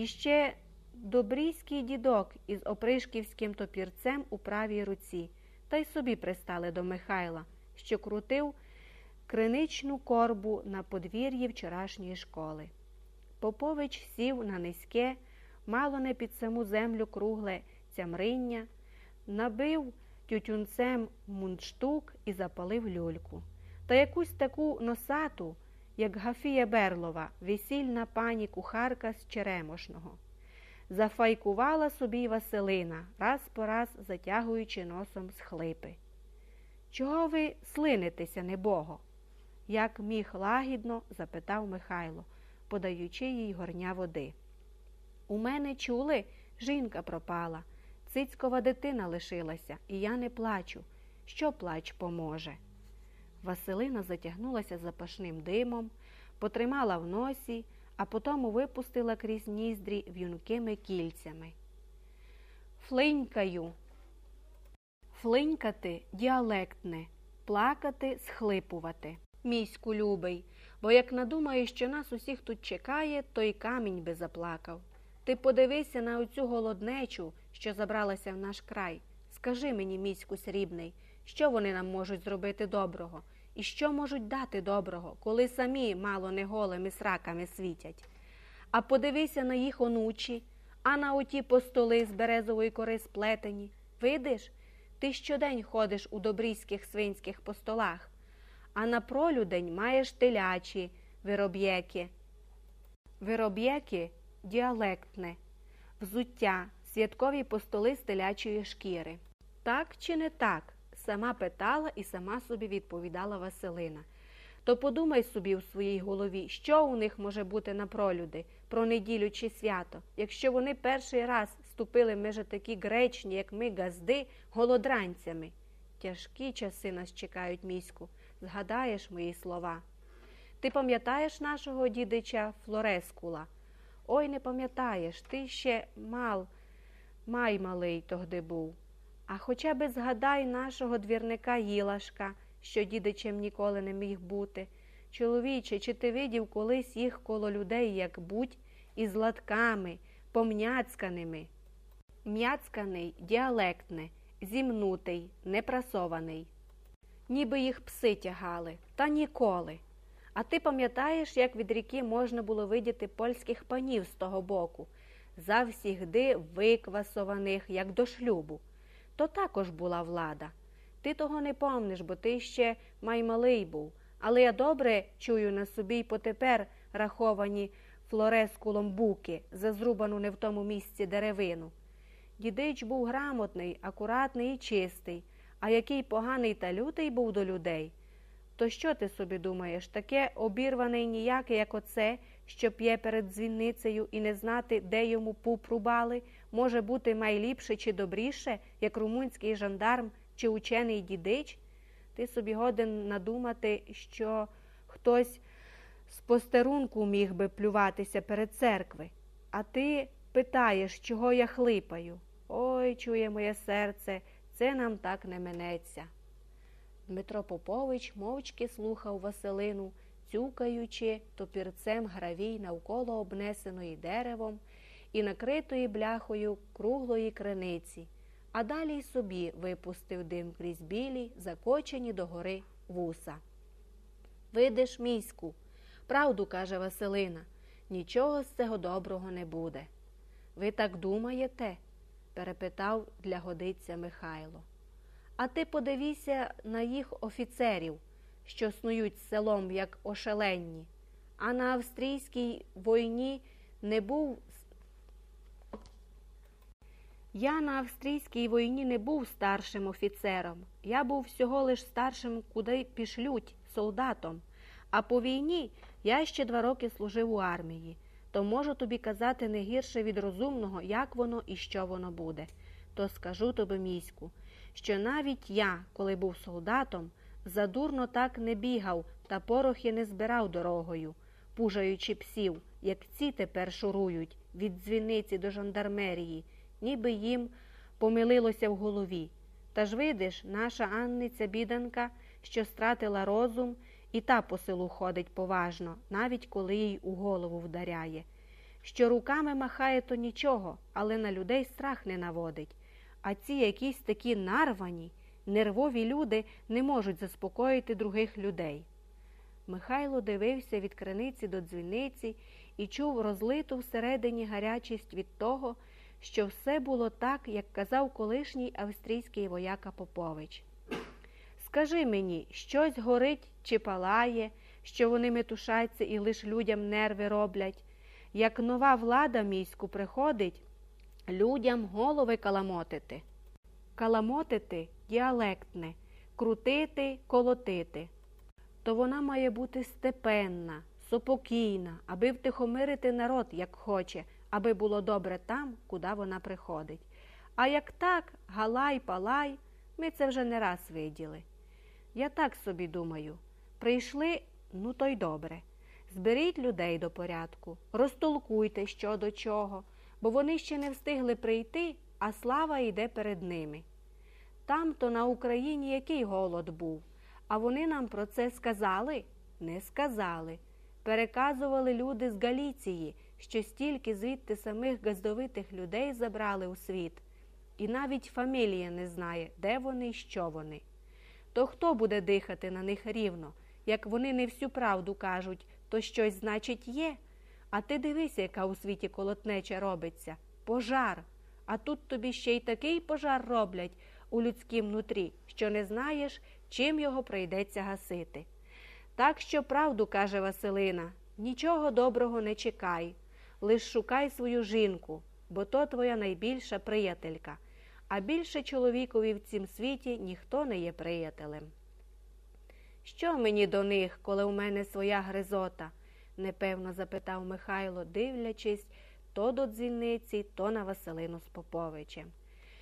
І ще добрійський дідок із опришківським топірцем у правій руці, та й собі пристали до Михайла, що крутив криничну корбу на подвір'ї вчорашньої школи. Попович сів на низьке, мало не під саму землю кругле цямриння, набив тютюнцем мундштук і запалив люльку. Та якусь таку носату, як Гафія Берлова, весільна пані кухарка з Черемошного. Зафайкувала собі Василина, раз по раз затягуючи носом з хлипи. Чого ви слинитеся, небого? як міг лагідно, запитав Михайло, подаючи їй горня води. У мене чули, жінка пропала, цицькова дитина лишилася, і я не плачу. Що плач поможе? Василина затягнулася запашним димом, потримала в носі, а потім випустила крізь ніздрі в'юнкими кільцями. Флинькаю. Флинькати діалектне, плакати, схлипувати. Міську любий, бо як надумаю, що нас усіх тут чекає, то й камінь би заплакав. Ти подивися на оцю голоднечу, що забралася в наш край. Скажи мені, міську срібний, що вони нам можуть зробити доброго, і що можуть дати доброго, коли самі мало не голими сраками світять. А подивися на їх онучі, а на оті постоли з березової кори сплетені. Видиш, ти щодень ходиш у добрійських свинських постолах, а на пролюдень маєш телячі вироб'єки. Вироб'єки діалектне, взуття, святкові постоли з телячої шкіри. Так чи не так? Сама питала і сама собі відповідала Василина. То подумай собі у своїй голові, що у них може бути на пролюди, про неділю чи свято, якщо вони перший раз ступили межі такі гречні, як ми, газди, голодранцями. Тяжкі часи нас чекають міську. Згадаєш мої слова. Ти пам'ятаєш нашого дідича Флорескула? Ой, не пам'ятаєш, ти ще мал, май малий тогди був. А хоча би згадай нашого двірника Їлашка, що дідичем ніколи не міг бути. Чоловіче, чи ти видів колись їх коло людей, як будь, із латками, помняцканими? М'яцканий, діалектне, зімнутий, непрасований. Ніби їх пси тягали, та ніколи. А ти пам'ятаєш, як від ріки можна було видіти польських панів з того боку, завсігди виквасованих, як до шлюбу. То також була влада. Ти того не помниш, бо ти ще маймалий був. Але я добре чую на собі й потепер раховані флорескулом буки, за зрубану не в тому місці деревину. Дідич був грамотний, акуратний і чистий, а який поганий та лютий був до людей. То що ти собі думаєш, таке обірване й ніяке, як оце, що п'є перед дзвінницею і не знати, де йому пуп рубали, може бути майліпше чи добріше, як румунський жандарм чи учений дідич? Ти собі годен надумати, що хтось з постерунку міг би плюватися перед церкви, а ти питаєш, чого я хлипаю. Ой, чує моє серце, це нам так не минеться. Дмитро Попович мовчки слухав Василину, цюкаючи топірцем гравій навколо обнесеної деревом і накритої бляхою круглої криниці, а далі й собі випустив дим крізь білі, закочені догори вуса. Видиш, міську, правду каже Василина, нічого з цього доброго не буде. Ви так думаєте? перепитав для годиця Михайло. А ти подивися на їх офіцерів, що снують селом, як ошеленні, а на австрійській війні не був. Я на австрійській війні не був старшим офіцером. Я був всього лиш старшим, куди пішлють, солдатом. А по війні я ще два роки служив у армії, то можу тобі казати не гірше від розумного, як воно і що воно буде. То скажу тобі, міську що навіть я, коли був солдатом, задурно так не бігав та порохи не збирав дорогою, пужаючи псів, як ці тепер шурують від дзвіниці до жандармерії, ніби їм помилилося в голові. Та ж видиш, наша Анниця біданка, що стратила розум, і та по селу ходить поважно, навіть коли їй у голову вдаряє. Що руками махає, то нічого, але на людей страх не наводить. А ці якісь такі нарвані, нервові люди не можуть заспокоїти других людей. Михайло дивився від криниці до дзвіниці і чув розлиту всередині гарячість від того, що все було так, як казав колишній австрійський вояка Попович. Скажи мені, щось горить чи палає, що вони метушаться і лиш людям нерви роблять. Як нова влада міську приходить, людям голови каламотити. Каламотити діалектне, крутити, колотити. То вона має бути степенна, сопокійна, аби втихомирити народ, як хоче, аби було добре там, куди вона приходить. А як так, галай, палай, ми це вже не раз виділи. Я так собі думаю прийшли, ну то й добре. Зберіть людей до порядку, розтолкуйте що до чого, бо вони ще не встигли прийти, а слава йде перед ними. Там то на Україні який голод був, а вони нам про це сказали? Не сказали. Переказували люди з Галіції, що стільки звідти самих газдовитих людей забрали у світ, і навіть фамілія не знає, де вони і що вони. То хто буде дихати на них рівно? Як вони не всю правду кажуть, то щось, значить, є. А ти дивися, яка у світі колотнеча робиться пожар. А тут тобі ще й такий пожар роблять у людськім нутрі, що не знаєш, чим його прийдеться гасити. Так що правду каже Василина, нічого доброго не чекай, лиш шукай свою жінку, бо то твоя найбільша приятелька, а більше чоловікові в цім світі ніхто не є приятелем. Що мені до них, коли у мене своя гризота? непевно запитав Михайло, дивлячись то до дзвіниці, то на Василину з Поповичем.